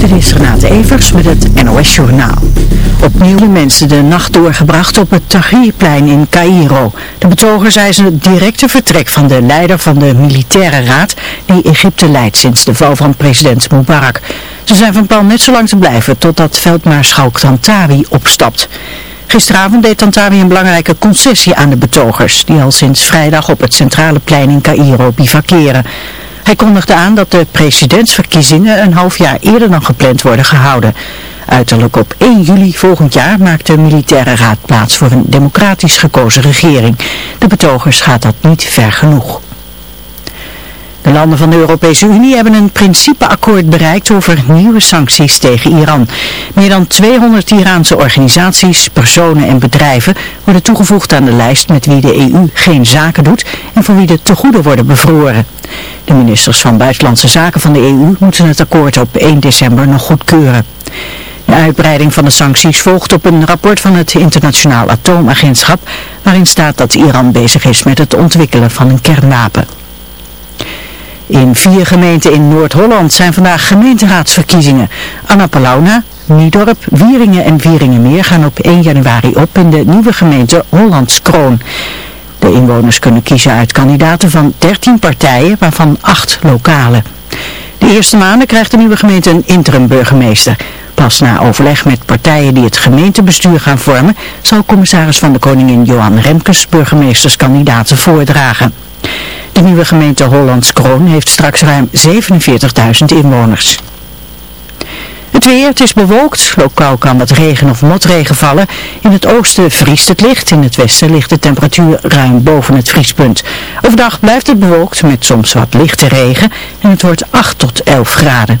Dit is Renate Evers met het NOS Journaal. Opnieuw mensen de nacht doorgebracht op het Tahrirplein in Cairo. De betogers eisen het directe vertrek van de leider van de militaire raad die Egypte leidt sinds de val van president Mubarak. Ze zijn van plan net zo lang te blijven totdat veldmaarschalk Tantawi opstapt. Gisteravond deed Tantawi een belangrijke concessie aan de betogers, die al sinds vrijdag op het centrale plein in Cairo bivakeren. Hij kondigde aan dat de presidentsverkiezingen een half jaar eerder dan gepland worden gehouden. Uiterlijk op 1 juli volgend jaar maakt de militaire raad plaats voor een democratisch gekozen regering. De betogers gaat dat niet ver genoeg. De landen van de Europese Unie hebben een principeakkoord bereikt over nieuwe sancties tegen Iran. Meer dan 200 Iraanse organisaties, personen en bedrijven worden toegevoegd aan de lijst met wie de EU geen zaken doet en voor wie de tegoeden worden bevroren. De ministers van Buitenlandse Zaken van de EU moeten het akkoord op 1 december nog goedkeuren. De uitbreiding van de sancties volgt op een rapport van het Internationaal Atoomagentschap waarin staat dat Iran bezig is met het ontwikkelen van een kernwapen. In vier gemeenten in Noord-Holland zijn vandaag gemeenteraadsverkiezingen. Annapalauna, Niedorp, Wieringen en Wieringenmeer gaan op 1 januari op in de nieuwe gemeente Hollands Kroon. De inwoners kunnen kiezen uit kandidaten van 13 partijen, waarvan 8 lokale. De eerste maanden krijgt de nieuwe gemeente een interim burgemeester. Pas na overleg met partijen die het gemeentebestuur gaan vormen, zal commissaris van de Koningin Johan Remkes burgemeesterskandidaten voordragen. De nieuwe gemeente Hollands Kroon heeft straks ruim 47.000 inwoners. Het weer, het is bewolkt. Lokaal kan wat regen of motregen vallen. In het oosten vriest het licht. In het westen ligt de temperatuur ruim boven het vriespunt. Overdag blijft het bewolkt met soms wat lichte regen. En het wordt 8 tot 11 graden.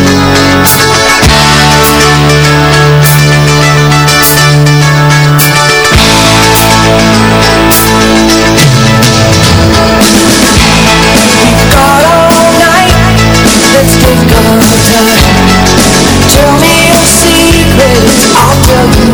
love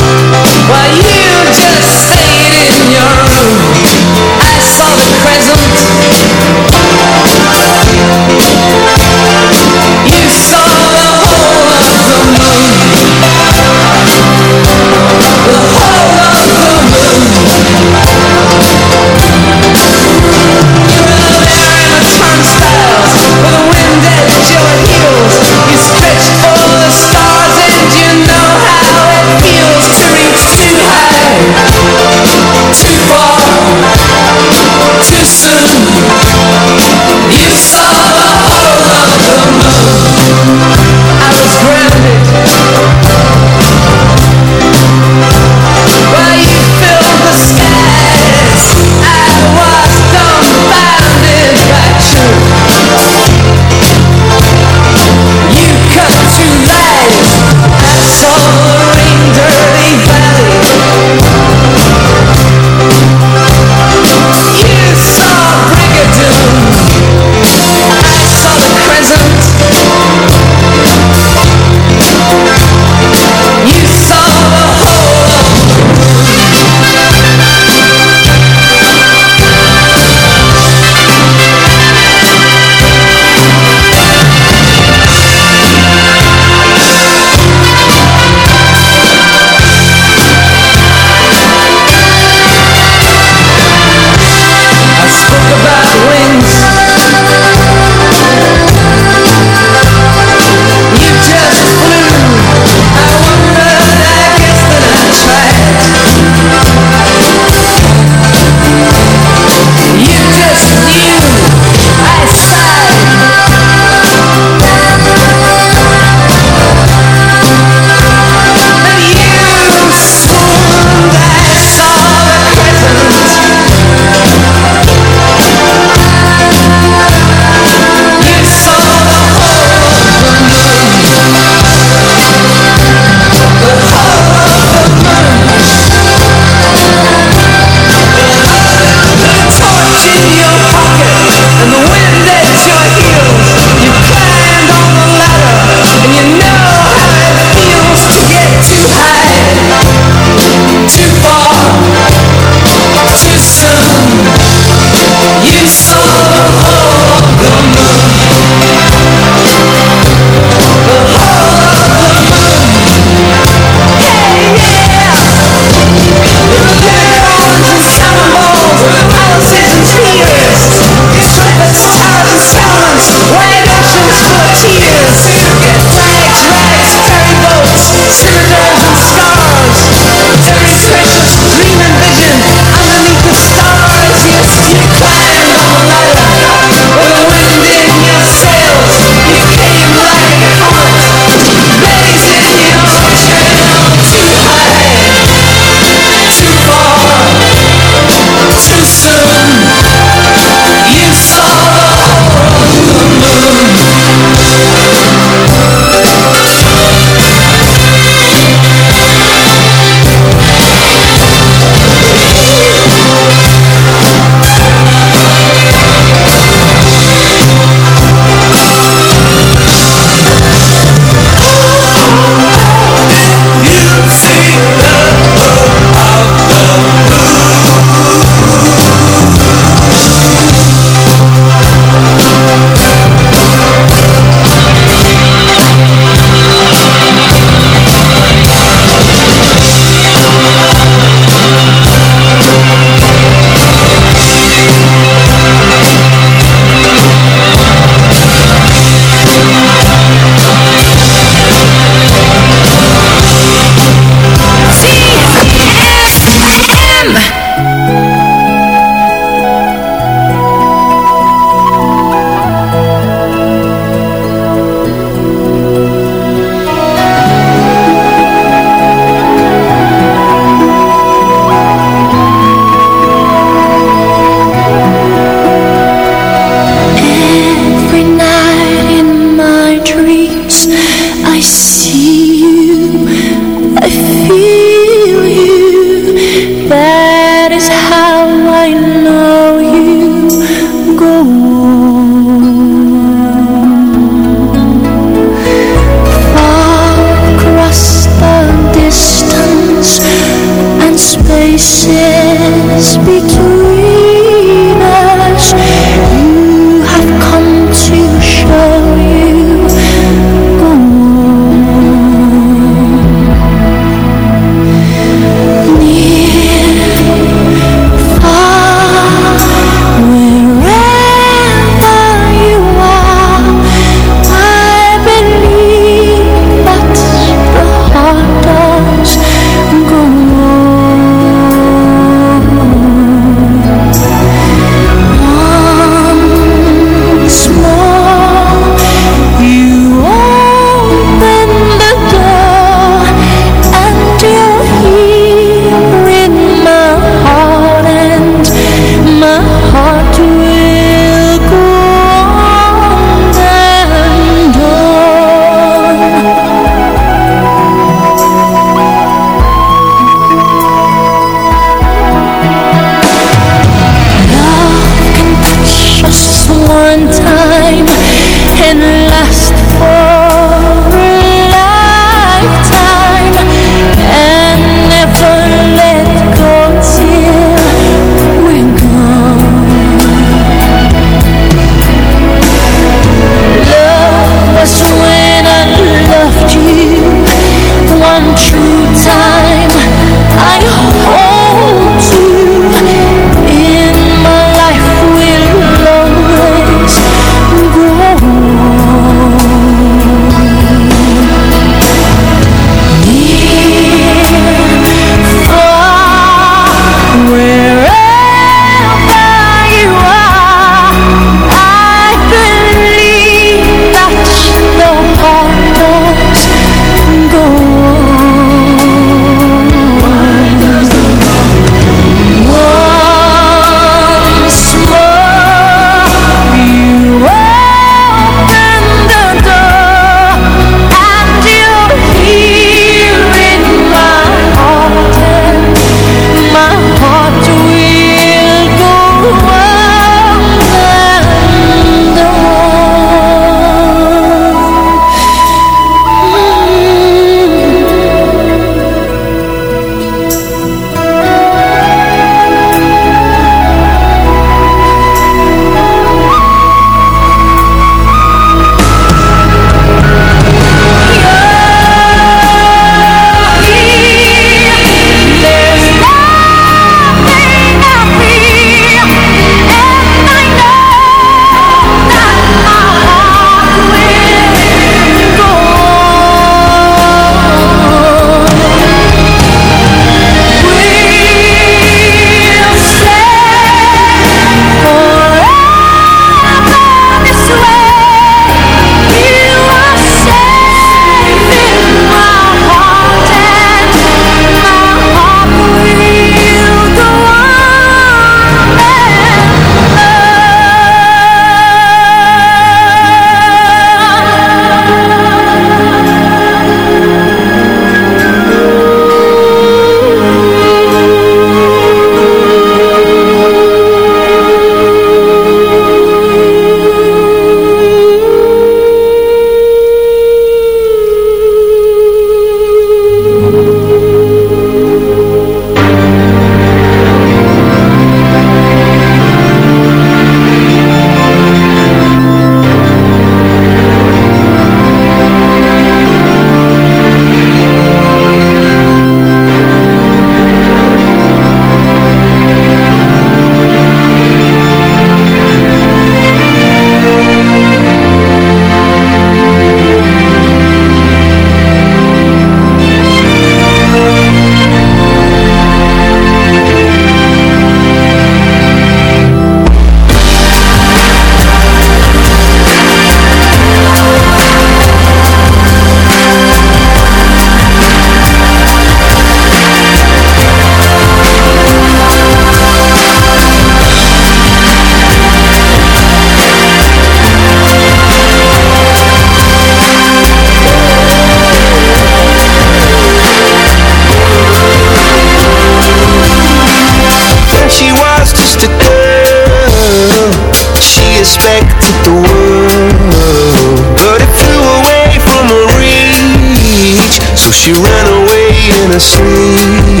She ran away in her sleep.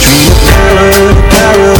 Dream, parrot, parrot.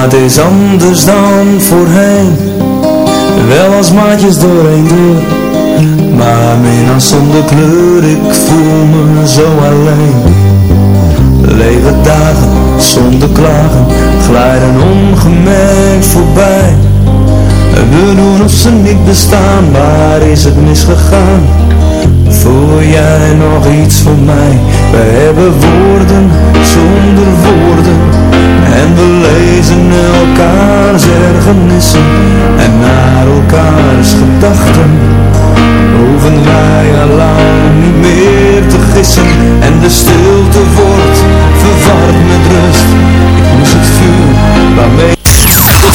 het is anders dan voorheen. Wel als maatjes door een deur, maar meer zonder kleur, ik voel me zo alleen. Lege dagen zonder klagen, glijden ongemerkt voorbij. We doen of ze niet bestaan, waar is het misgegaan? Voel jij nog iets voor mij? We hebben woorden zonder woorden En we lezen elkaars ergernissen En naar elkaars gedachten. Hoeven wij al lang niet meer te gissen En de stilte wordt verward met rust. Ik mis het vuur waarmee